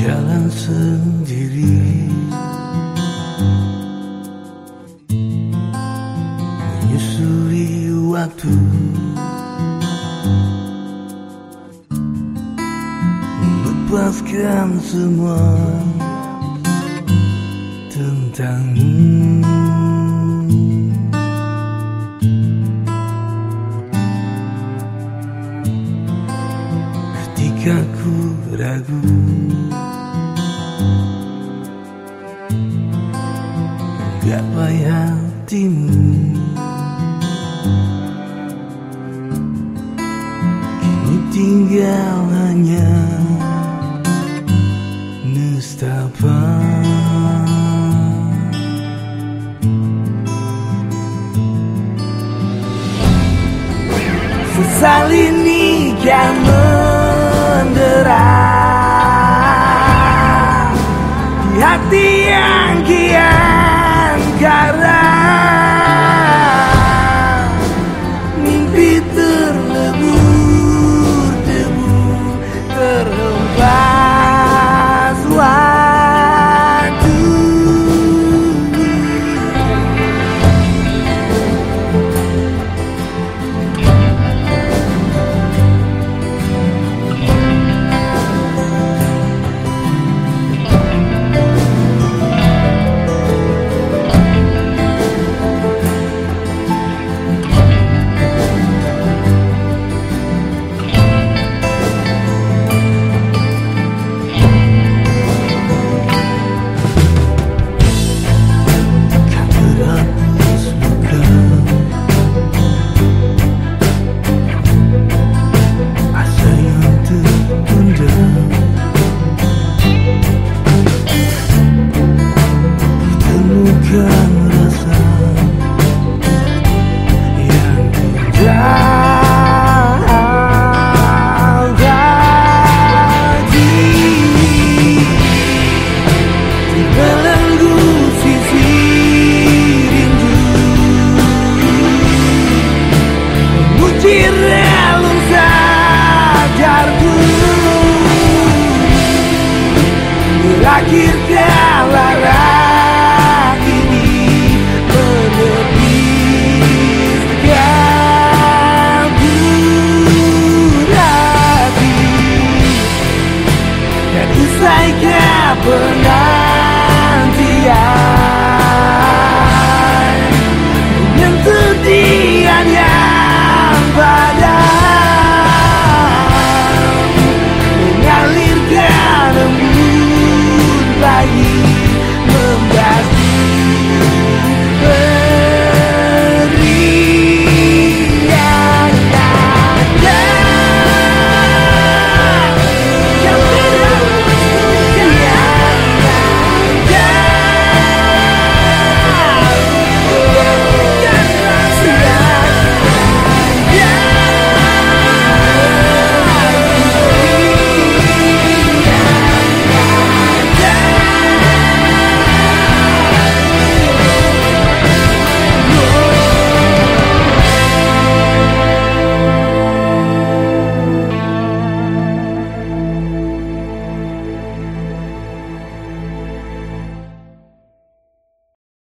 Jalan sendiri. Menyusuri waktu. Melepaskan semua Tentangmu. Ketika ku ragu Gapai hatimu Kini tinggal hanya Nestapa. Sesal ini kan mendera. Di hati yang kian cara. children